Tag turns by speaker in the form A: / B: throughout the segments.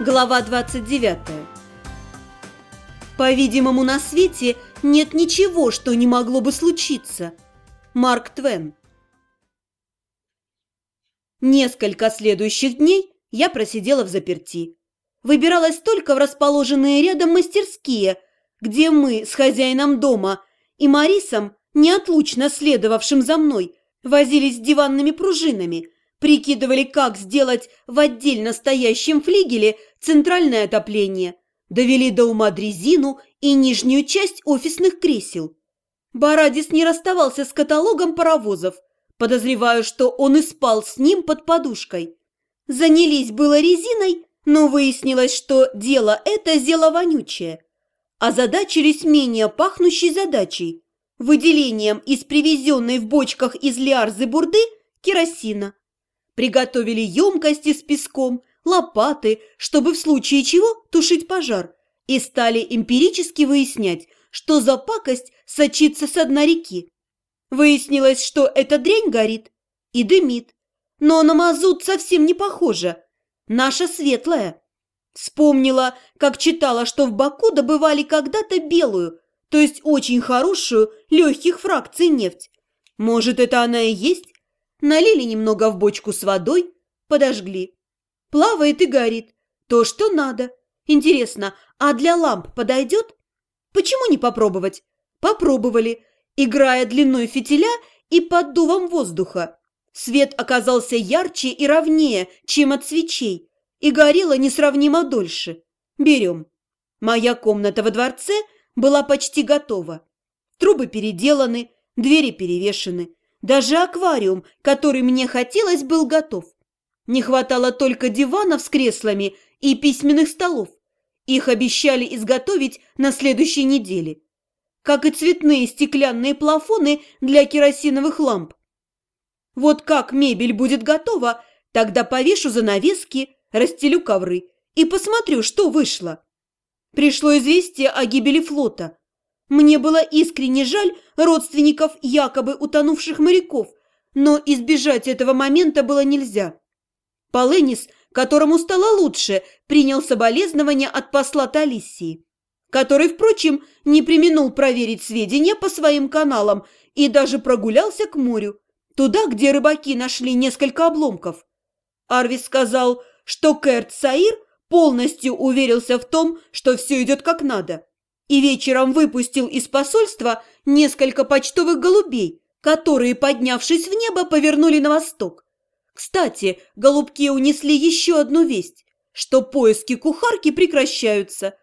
A: Глава 29. По-видимому, на свете нет ничего, что не могло бы случиться. Марк Твен. Несколько следующих дней я просидела в заперти. Выбиралась только в расположенные рядом мастерские, где мы с хозяином дома и Марисом, неотлучно следовавшим за мной, возились с диванными пружинами – прикидывали, как сделать в отдельно стоящем флигеле центральное отопление, довели до ума дрезину и нижнюю часть офисных кресел. Барадис не расставался с каталогом паровозов, подозреваю, что он и спал с ним под подушкой. Занялись было резиной, но выяснилось, что дело это зело вонючее. Озадачились менее пахнущей задачей – выделением из привезенной в бочках из Лиарзы бурды керосина. Приготовили емкости с песком, лопаты, чтобы в случае чего тушить пожар, и стали эмпирически выяснять, что за пакость сочится с дна реки. Выяснилось, что эта дрянь горит и дымит, но на мазут совсем не похоже. Наша светлая. Вспомнила, как читала, что в Баку добывали когда-то белую, то есть очень хорошую, легких фракций нефть. Может, это она и есть? Налили немного в бочку с водой, подожгли. Плавает и горит. То, что надо. Интересно, а для ламп подойдет? Почему не попробовать? Попробовали, играя длиной фитиля и поддувом воздуха. Свет оказался ярче и ровнее, чем от свечей, и горело несравнимо дольше. Берем. Моя комната во дворце была почти готова. Трубы переделаны, двери перевешены. Даже аквариум, который мне хотелось, был готов. Не хватало только диванов с креслами и письменных столов. Их обещали изготовить на следующей неделе. Как и цветные стеклянные плафоны для керосиновых ламп. Вот как мебель будет готова, тогда повешу занавески, расстелю ковры и посмотрю, что вышло. Пришло известие о гибели флота. Мне было искренне жаль родственников якобы утонувших моряков, но избежать этого момента было нельзя. Поленис, которому стало лучше, принял соболезнования от посла Талиссии, который, впрочем, не применул проверить сведения по своим каналам и даже прогулялся к морю, туда, где рыбаки нашли несколько обломков. Арвис сказал, что Керт Саир полностью уверился в том, что все идет как надо и вечером выпустил из посольства несколько почтовых голубей, которые, поднявшись в небо, повернули на восток. Кстати, голубки унесли еще одну весть, что поиски кухарки прекращаются.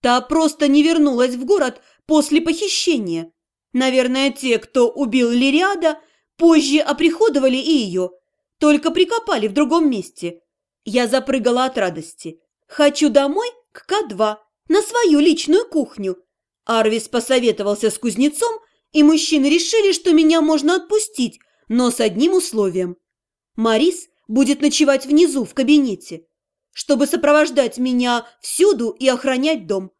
A: Та просто не вернулась в город после похищения. Наверное, те, кто убил Лириада, позже оприходовали и ее, только прикопали в другом месте. Я запрыгала от радости. Хочу домой к К2 на свою личную кухню. Арвис посоветовался с кузнецом, и мужчины решили, что меня можно отпустить, но с одним условием. Марис будет ночевать внизу, в кабинете, чтобы сопровождать меня всюду и охранять дом.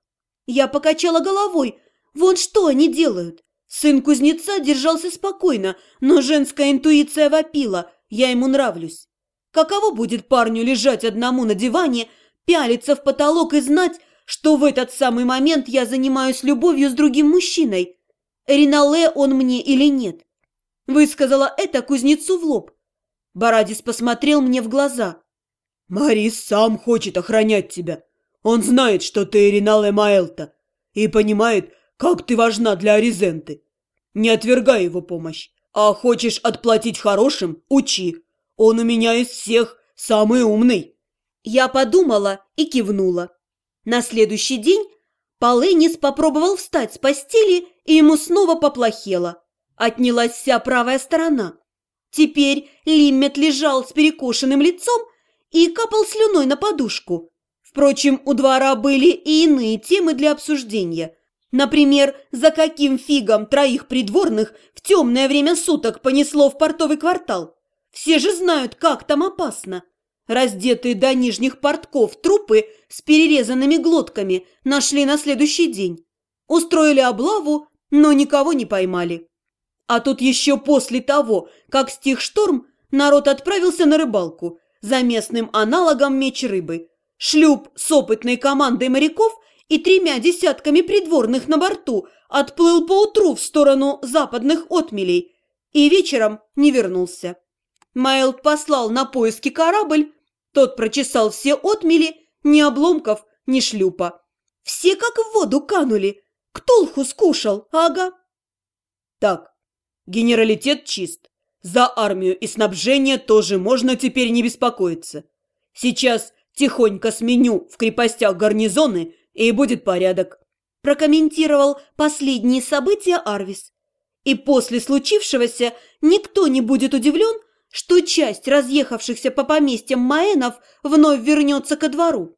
A: Я покачала головой. Вон что они делают. Сын кузнеца держался спокойно, но женская интуиция вопила. Я ему нравлюсь. Каково будет парню лежать одному на диване, пялиться в потолок и знать, что в этот самый момент я занимаюсь любовью с другим мужчиной. Ринале он мне или нет? Высказала это кузнецу в лоб. Барадис посмотрел мне в глаза. «Марис сам хочет охранять тебя. Он знает, что ты Ринале Маэлта, и понимает, как ты важна для Аризенты. Не отвергай его помощь, а хочешь отплатить хорошим – учи. Он у меня из всех самый умный». Я подумала и кивнула. На следующий день Поленис попробовал встать с постели, и ему снова поплохело. Отнялась вся правая сторона. Теперь Лиммет лежал с перекошенным лицом и капал слюной на подушку. Впрочем, у двора были и иные темы для обсуждения. Например, за каким фигом троих придворных в темное время суток понесло в портовый квартал. Все же знают, как там опасно. Раздетые до нижних портков трупы с перерезанными глотками нашли на следующий день. Устроили облаву, но никого не поймали. А тут еще после того, как стих шторм, народ отправился на рыбалку за местным аналогом меч рыбы. Шлюп с опытной командой моряков и тремя десятками придворных на борту отплыл поутру в сторону западных отмелей и вечером не вернулся. Майлд послал на поиски корабль, тот прочесал все отмели, ни обломков, ни шлюпа. Все как в воду канули. Ктулху скушал, ага.
B: Так, генералитет чист. За армию и снабжение тоже можно теперь не беспокоиться. Сейчас тихонько сменю в крепостях гарнизоны, и будет порядок.
A: Прокомментировал последние события Арвис. И после случившегося никто не будет удивлен, что часть разъехавшихся по поместьям Маэнов вновь вернется ко двору.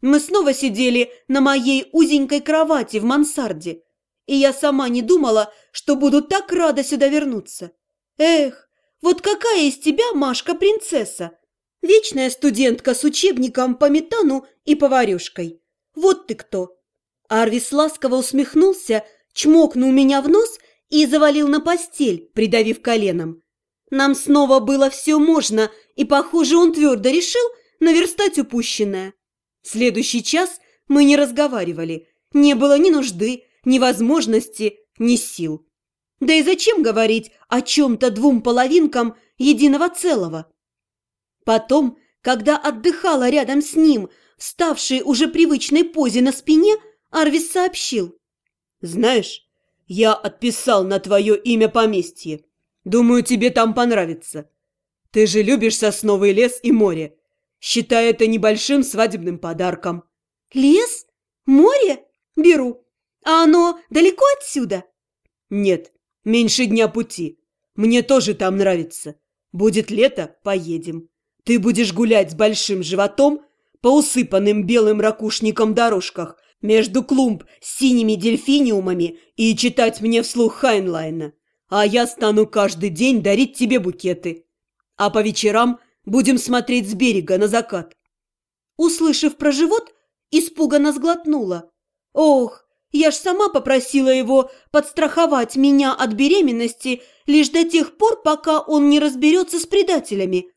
A: Мы снова сидели на моей узенькой кровати в мансарде, и я сама не думала, что буду так рада сюда вернуться. Эх, вот какая из тебя, Машка, принцесса! Вечная студентка с учебником по метану и поварюшкой. Вот ты кто!» Арвис ласково усмехнулся, чмокнул меня в нос и завалил на постель, придавив коленом. Нам снова было все можно, и, похоже, он твердо решил наверстать упущенное. Следующий час мы не разговаривали. Не было ни нужды, ни возможности, ни сил. Да и зачем говорить о чем-то двум половинкам единого целого? Потом, когда отдыхала рядом с ним, вставший уже привычной позе на спине, Арвис сообщил.
B: «Знаешь, я отписал на твое имя поместье. Думаю, тебе там понравится. Ты же любишь сосновый лес и море. Считай это небольшим свадебным подарком».
A: «Лес? Море? Беру. А оно далеко отсюда?»
B: «Нет, Меньше дня пути. Мне тоже там нравится. Будет лето – поедем. Ты будешь гулять с большим животом по усыпанным белым ракушником дорожках между клумб с синими дельфиниумами и читать мне вслух Хайнлайна. А я стану каждый день дарить тебе букеты. А по вечерам будем смотреть с берега на закат.
A: Услышав про живот, испуганно сглотнула. Ох, я ж сама попросила его подстраховать меня от беременности лишь до тех пор, пока он не разберется с предателями.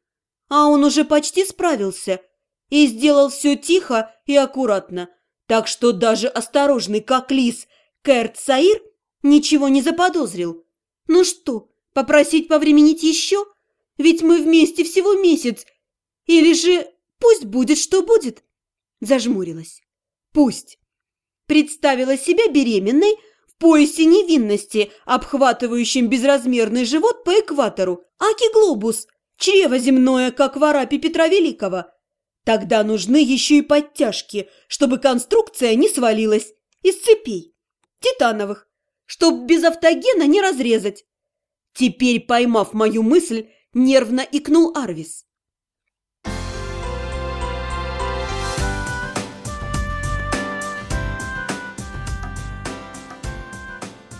A: А он уже почти справился и сделал все тихо и аккуратно, так что даже осторожный как лис Керт Саир ничего не заподозрил. Ну что, попросить повременить еще? Ведь мы вместе всего месяц. Или же пусть будет, что будет? Зажмурилась. Пусть представила себя беременной в поясе невинности, обхватывающим безразмерный живот по экватору, аки-глобус, чрево земное, как в Арапе Петра Великого. Тогда нужны еще и подтяжки, чтобы конструкция не свалилась из цепей, титановых, чтоб без автогена не разрезать. Теперь, поймав мою мысль, нервно икнул Арвис.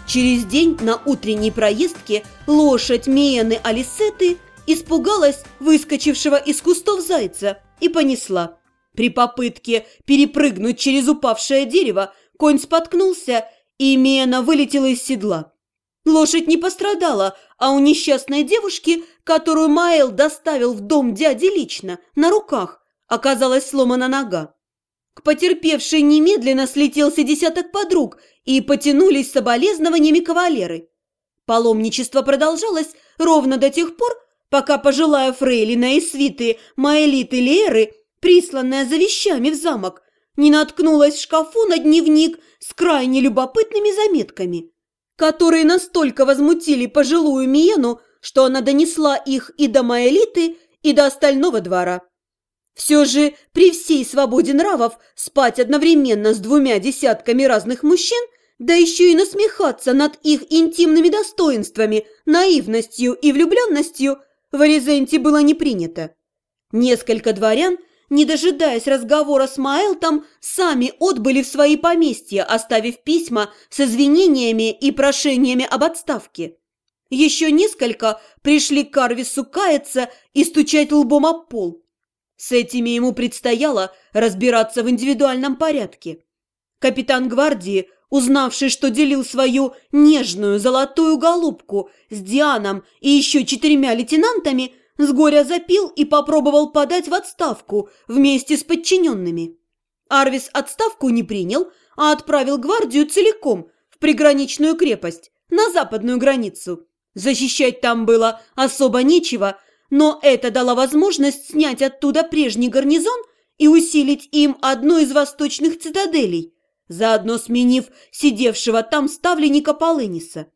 A: Через день на утренней проездке лошадь Миены Алисеты испугалась выскочившего из кустов зайца и понесла. При попытке перепрыгнуть через упавшее дерево конь споткнулся, и Миена вылетела из седла. Лошадь не пострадала, а у несчастной девушки, которую Майл доставил в дом дяди лично, на руках, оказалась сломана нога. К потерпевшей немедленно слетелся десяток подруг и потянулись соболезнованиями кавалеры. Паломничество продолжалось ровно до тех пор, пока пожилая фрейлина и свиты Маэлиты Леры, присланная за вещами в замок, не наткнулась в шкафу на дневник с крайне любопытными заметками, которые настолько возмутили пожилую Миену, что она донесла их и до Маэлиты, и до остального двора. Все же при всей свободе нравов спать одновременно с двумя десятками разных мужчин, да еще и насмехаться над их интимными достоинствами, наивностью и влюбленностью в Аризенте было не принято. Несколько дворян, не дожидаясь разговора с Маэлтом, сами отбыли в свои поместья, оставив письма с извинениями и прошениями об отставке. Еще несколько пришли к Карвису каяться и стучать лбом об пол. С этими ему предстояло разбираться в индивидуальном порядке. Капитан гвардии, узнавший, что делил свою нежную золотую голубку с Дианом и еще четырьмя лейтенантами, с горя запил и попробовал подать в отставку вместе с подчиненными. Арвис отставку не принял, а отправил гвардию целиком в приграничную крепость, на западную границу. Защищать там было особо нечего, но это дало возможность снять оттуда прежний гарнизон и усилить им одну из восточных цитаделей, заодно сменив сидевшего там ставленника Полыниса.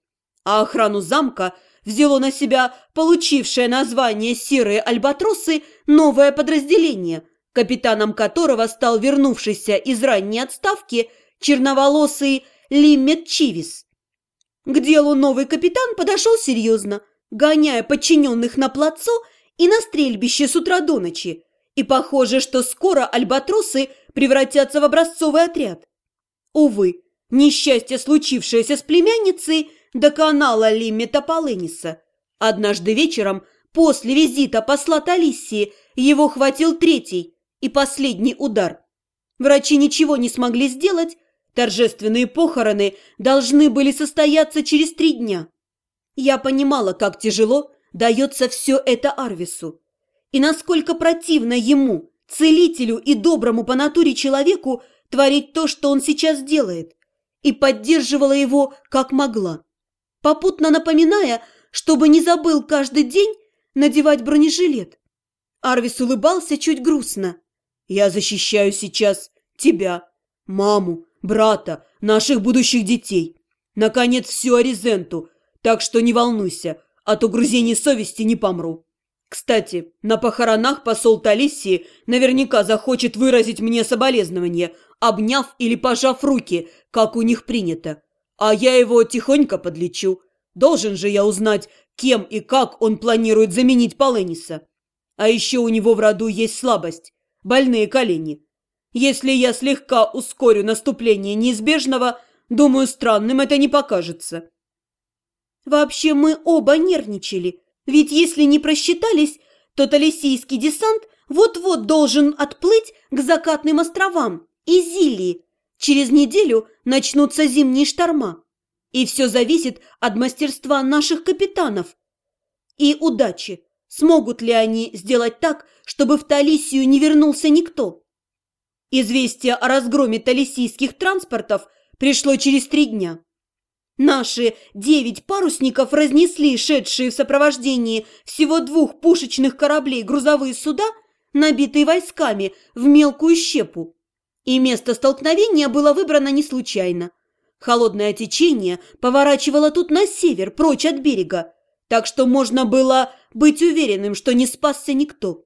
A: А охрану замка взяло на себя получившее название «Серые альбатросы» новое подразделение, капитаном которого стал вернувшийся из ранней отставки черноволосый Лиммет Чивис. К делу новый капитан подошел серьезно, гоняя подчиненных на плацу и на стрельбище с утра до ночи, и похоже, что скоро альбатросы превратятся в образцовый отряд. Увы, несчастье, случившееся с племянницей, доконало Лиммета Полениса. Однажды вечером, после визита посла Талиссии, его хватил третий и последний удар. Врачи ничего не смогли сделать, торжественные похороны должны были состояться через три дня. Я понимала, как тяжело дается все это Арвису, и насколько противно ему, целителю и доброму по натуре человеку, творить то, что он сейчас делает, и поддерживала его как могла попутно напоминая, чтобы не забыл каждый день надевать бронежилет. Арвис улыбался чуть грустно. «Я защищаю сейчас тебя, маму, брата, наших будущих детей. Наконец, всю Аризенту, так что не волнуйся, от угрызений совести не помру. Кстати, на похоронах посол Талиссии наверняка захочет выразить мне соболезнование, обняв или пожав руки, как у них принято. А я его тихонько подлечу. Должен же я узнать, кем и как он планирует заменить Полениса. А еще у него в роду есть слабость – больные колени. Если я слегка ускорю наступление неизбежного, думаю, странным это не покажется. Вообще мы оба нервничали, ведь если не просчитались, то Талисийский десант вот-вот должен отплыть к закатным островам и Зилии, Через неделю начнутся зимние шторма. И все зависит от мастерства наших капитанов. И удачи. Смогут ли они сделать так, чтобы в Талисию не вернулся никто? Известие о разгроме талисийских транспортов пришло через три дня. Наши девять парусников разнесли шедшие в сопровождении всего двух пушечных кораблей грузовые суда, набитые войсками, в мелкую щепу. И место столкновения было выбрано не случайно. Холодное течение поворачивало тут на север, прочь от берега, так что можно было быть уверенным, что не спасся никто.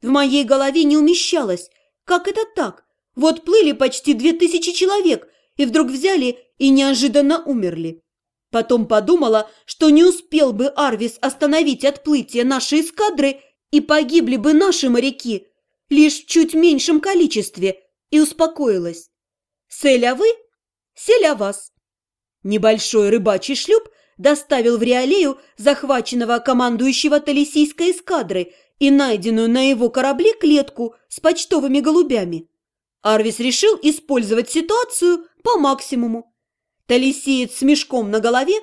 A: В моей голове не умещалось, как это так? Вот плыли почти две тысячи человек и вдруг взяли и неожиданно умерли. Потом подумала, что не успел бы Арвис остановить отплытие нашей эскадры и погибли бы наши моряки, лишь в чуть меньшем количестве – и успокоилась. «Селя вы? Селя вас!» Небольшой рыбачий шлюп доставил в Реалею захваченного командующего Талисийской эскадры и найденную на его корабле клетку с почтовыми голубями. Арвис решил использовать ситуацию по максимуму. Талисиец с мешком на голове,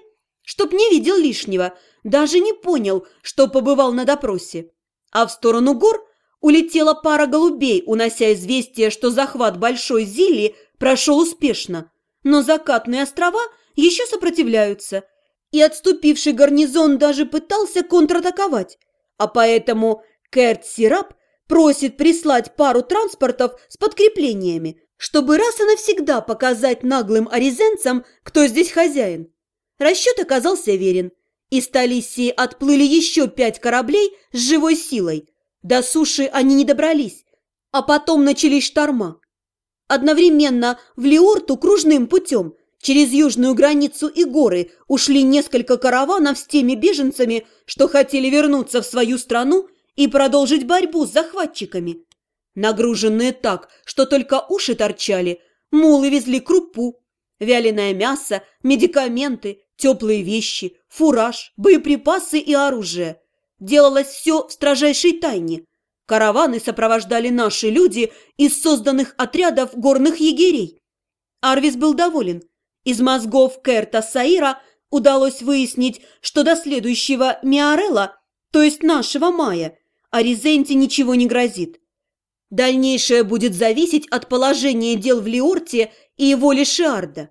A: чтоб не видел лишнего, даже не понял, что побывал на допросе. А в сторону гор улетела пара голубей, унося известие, что захват Большой Зилли прошел успешно, но закатные острова еще сопротивляются, и отступивший гарнизон даже пытался контратаковать, а поэтому Керт Сирап просит прислать пару транспортов с подкреплениями, чтобы раз и навсегда показать наглым аризенцам, кто здесь хозяин. Расчет оказался верен. Из Талисии отплыли еще пять кораблей с живой силой – до суши они не добрались, а потом начались шторма. Одновременно в Лиорту кружным путем через южную границу и горы ушли несколько караванов с теми беженцами, что хотели вернуться в свою страну и продолжить борьбу с захватчиками. Нагруженные так, что только уши торчали, мулы везли крупу, вяленое мясо, медикаменты, теплые вещи, фураж, боеприпасы и оружие – Делалось все в строжайшей тайне. Караваны сопровождали наши люди из созданных отрядов горных егерей. Арвис был доволен. Из мозгов Керта Саира удалось выяснить, что до следующего Миарелла то есть нашего мая, а Ризенте ничего не грозит. Дальнейшее будет зависеть от положения дел в Лиорте и его Лишиарда.